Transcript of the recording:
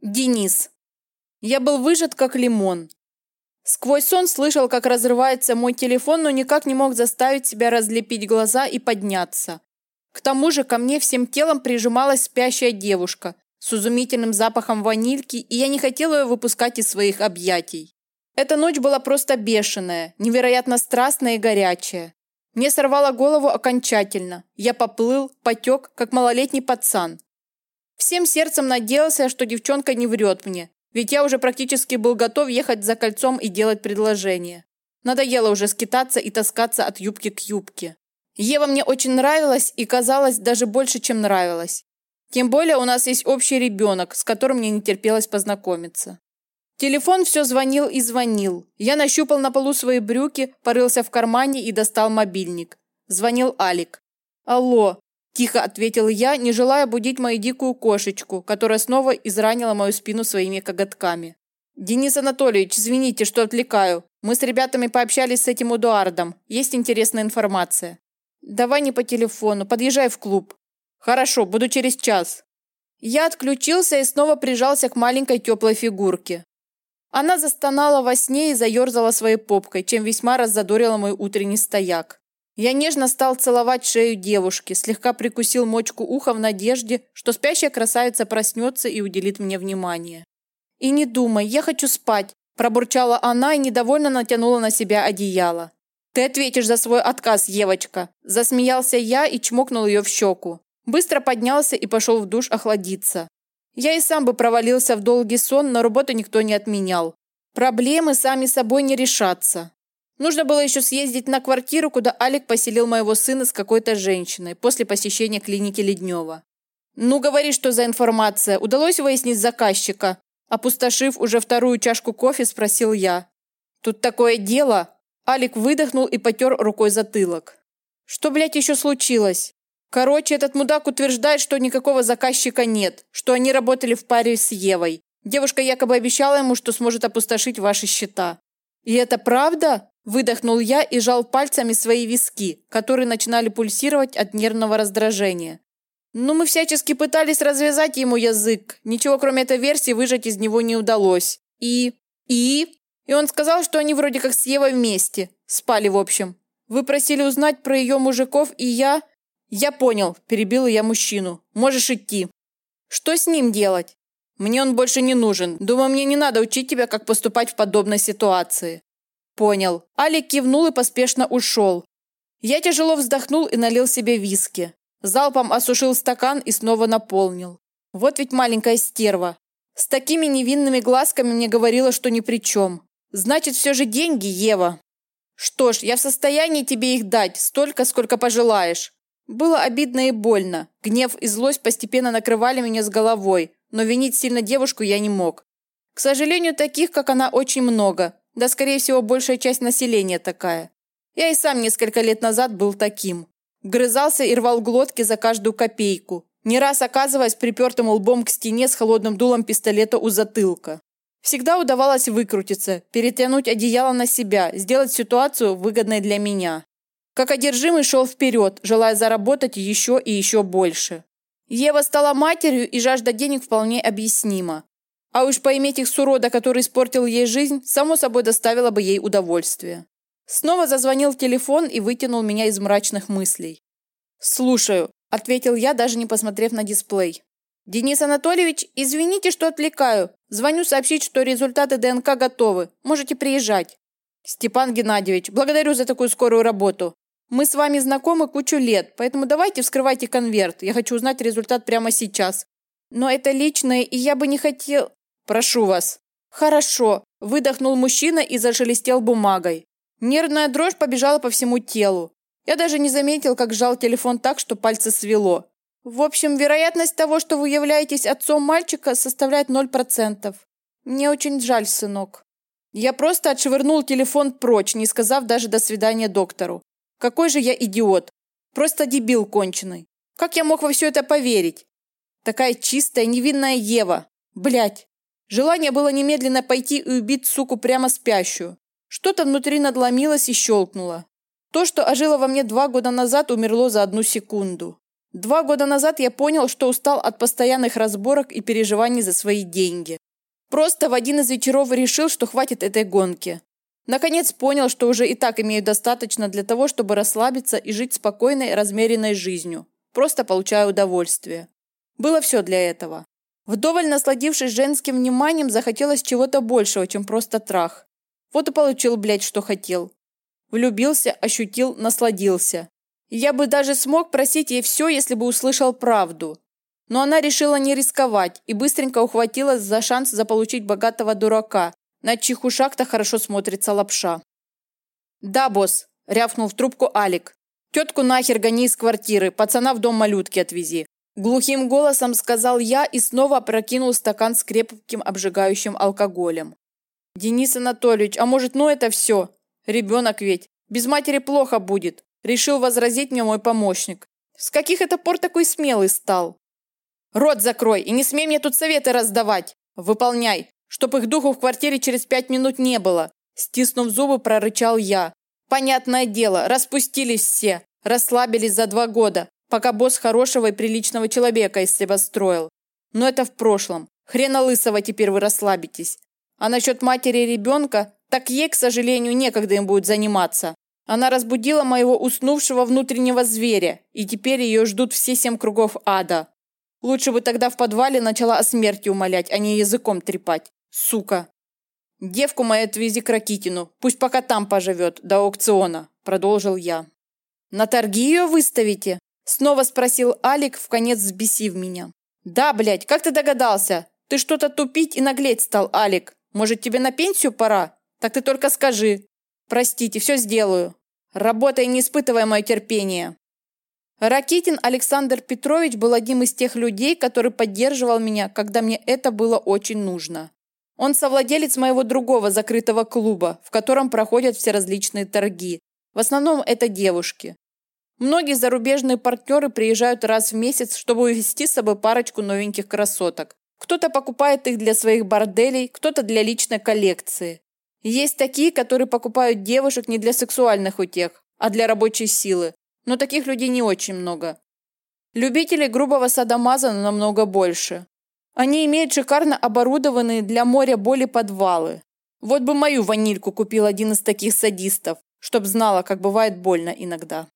Денис. Я был выжат как лимон. Сквозь сон слышал, как разрывается мой телефон, но никак не мог заставить себя разлепить глаза и подняться. К тому же ко мне всем телом прижималась спящая девушка с изумительным запахом ванильки, и я не хотел ее выпускать из своих объятий. Эта ночь была просто бешеная, невероятно страстная и горячая. Мне сорвало голову окончательно. Я поплыл, потек, как малолетний пацан. Всем сердцем надеялся, что девчонка не врет мне, ведь я уже практически был готов ехать за кольцом и делать предложение. Надоело уже скитаться и таскаться от юбки к юбке. Ева мне очень нравилась и казалось даже больше, чем нравилась. Тем более у нас есть общий ребенок, с которым мне не терпелось познакомиться. Телефон все звонил и звонил. Я нащупал на полу свои брюки, порылся в кармане и достал мобильник. Звонил Алик. «Алло, Тихо ответил я, не желая будить мою дикую кошечку, которая снова изранила мою спину своими коготками. «Денис Анатольевич, извините, что отвлекаю. Мы с ребятами пообщались с этим Эдуардом. Есть интересная информация». «Давай не по телефону, подъезжай в клуб». «Хорошо, буду через час». Я отключился и снова прижался к маленькой теплой фигурке. Она застонала во сне и заерзала своей попкой, чем весьма раззадорила мой утренний стояк. Я нежно стал целовать шею девушки, слегка прикусил мочку уха в надежде, что спящая красавица проснется и уделит мне внимание. «И не думай, я хочу спать», – пробурчала она и недовольно натянула на себя одеяло. «Ты ответишь за свой отказ, Евочка!» – засмеялся я и чмокнул ее в щеку. Быстро поднялся и пошел в душ охладиться. Я и сам бы провалился в долгий сон, но работу никто не отменял. Проблемы сами собой не решатся. Нужно было еще съездить на квартиру, куда Алик поселил моего сына с какой-то женщиной после посещения клиники Леднева. «Ну, говори, что за информация. Удалось выяснить заказчика?» Опустошив уже вторую чашку кофе, спросил я. «Тут такое дело!» Алик выдохнул и потер рукой затылок. «Что, блядь, еще случилось?» Короче, этот мудак утверждает, что никакого заказчика нет, что они работали в паре с Евой. Девушка якобы обещала ему, что сможет опустошить ваши счета. И это правда? Выдохнул я и жал пальцами свои виски, которые начинали пульсировать от нервного раздражения. Но мы всячески пытались развязать ему язык. Ничего, кроме этой версии, выжать из него не удалось. И... И... И он сказал, что они вроде как с Евой вместе. Спали, в общем. Вы просили узнать про ее мужиков, и я... Я понял, перебила я мужчину. Можешь идти. Что с ним делать? Мне он больше не нужен. Думаю, мне не надо учить тебя, как поступать в подобной ситуации. Понял. Алик кивнул и поспешно ушел. Я тяжело вздохнул и налил себе виски. Залпом осушил стакан и снова наполнил. Вот ведь маленькая стерва. С такими невинными глазками мне говорила, что ни при чем. Значит, все же деньги, Ева. Что ж, я в состоянии тебе их дать, столько, сколько пожелаешь. Было обидно и больно. Гнев и злость постепенно накрывали меня с головой, но винить сильно девушку я не мог. К сожалению, таких, как она, очень много. Да, скорее всего, большая часть населения такая. Я и сам несколько лет назад был таким. Грызался и рвал глотки за каждую копейку, не раз оказываясь припертым лбом к стене с холодным дулом пистолета у затылка. Всегда удавалось выкрутиться, перетянуть одеяло на себя, сделать ситуацию выгодной для меня. Как одержимый шел вперед, желая заработать еще и еще больше. Ева стала матерью, и жажда денег вполне объяснима. А уж поиметь их с урода, который испортил ей жизнь, само собой доставило бы ей удовольствие. Снова зазвонил телефон и вытянул меня из мрачных мыслей. «Слушаю», – ответил я, даже не посмотрев на дисплей. «Денис Анатольевич, извините, что отвлекаю. Звоню сообщить, что результаты ДНК готовы. Можете приезжать». «Степан Геннадьевич, благодарю за такую скорую работу. Мы с вами знакомы кучу лет, поэтому давайте вскрывайте конверт. Я хочу узнать результат прямо сейчас. Но это личное, и я бы не хотел...» Прошу вас». «Хорошо», – выдохнул мужчина и зашелестел бумагой. Нервная дрожь побежала по всему телу. Я даже не заметил, как сжал телефон так, что пальцы свело. В общем, вероятность того, что вы являетесь отцом мальчика, составляет 0%. Мне очень жаль, сынок. Я просто отшвырнул телефон прочь, не сказав даже до свидания доктору. Какой же я идиот. Просто дебил конченый. Как я мог во все это поверить? Такая чистая, невинная Ева. Блять. Желание было немедленно пойти и убить суку прямо спящую. Что-то внутри надломилось и щелкнуло. То, что ожило во мне два года назад, умерло за одну секунду. Два года назад я понял, что устал от постоянных разборок и переживаний за свои деньги. Просто в один из вечеров решил, что хватит этой гонки. Наконец понял, что уже и так имею достаточно для того, чтобы расслабиться и жить спокойной, размеренной жизнью. Просто получаю удовольствие. Было все для этого. Вдоволь насладившись женским вниманием, захотелось чего-то большего, чем просто трах. Вот и получил, блядь, что хотел. Влюбился, ощутил, насладился. Я бы даже смог просить ей все, если бы услышал правду. Но она решила не рисковать и быстренько ухватилась за шанс заполучить богатого дурака, на чьих ушах-то хорошо смотрится лапша. «Да, босс», – рявкнул в трубку Алик. «Тетку нахер гони из квартиры, пацана в дом малютки отвези». Глухим голосом сказал я и снова опрокинул стакан с крепким обжигающим алкоголем. «Денис Анатольевич, а может, ну это все? Ребенок ведь. Без матери плохо будет. Решил возразить мне мой помощник. С каких это пор такой смелый стал? Рот закрой и не смей мне тут советы раздавать. Выполняй, чтоб их духу в квартире через пять минут не было. Стиснув зубы, прорычал я. Понятное дело, распустились все, расслабились за два года, пока босс хорошего и приличного человека из себя строил. Но это в прошлом. Хрена лысого теперь вы расслабитесь. А насчет матери и ребенка, так ей, к сожалению, некогда им будет заниматься. Она разбудила моего уснувшего внутреннего зверя, и теперь ее ждут все семь кругов ада. Лучше бы тогда в подвале начала о смерти умолять, а не языком трепать. Сука. Девку мою отвези к Ракитину, пусть пока там поживет, до аукциона, продолжил я. На торги ее выставите? Снова спросил Алик, в конец взбесив меня. Да, блядь, как ты догадался? Ты что-то тупить и наглеть стал, Алик. Может, тебе на пенсию пора? Так ты только скажи. Простите, все сделаю. Работай, не испытывая мое терпение. Ракитин Александр Петрович был одним из тех людей, который поддерживал меня, когда мне это было очень нужно. Он совладелец моего другого закрытого клуба, в котором проходят все различные торги. В основном это девушки. Многие зарубежные партнеры приезжают раз в месяц, чтобы увезти с собой парочку новеньких красоток. Кто-то покупает их для своих борделей, кто-то для личной коллекции. Есть такие, которые покупают девушек не для сексуальных утех, а для рабочей силы. Но таких людей не очень много. Любителей грубого садомаза намного больше. Они имеют шикарно оборудованные для моря боли подвалы. Вот бы мою ванильку купил один из таких садистов, чтоб знала, как бывает больно иногда.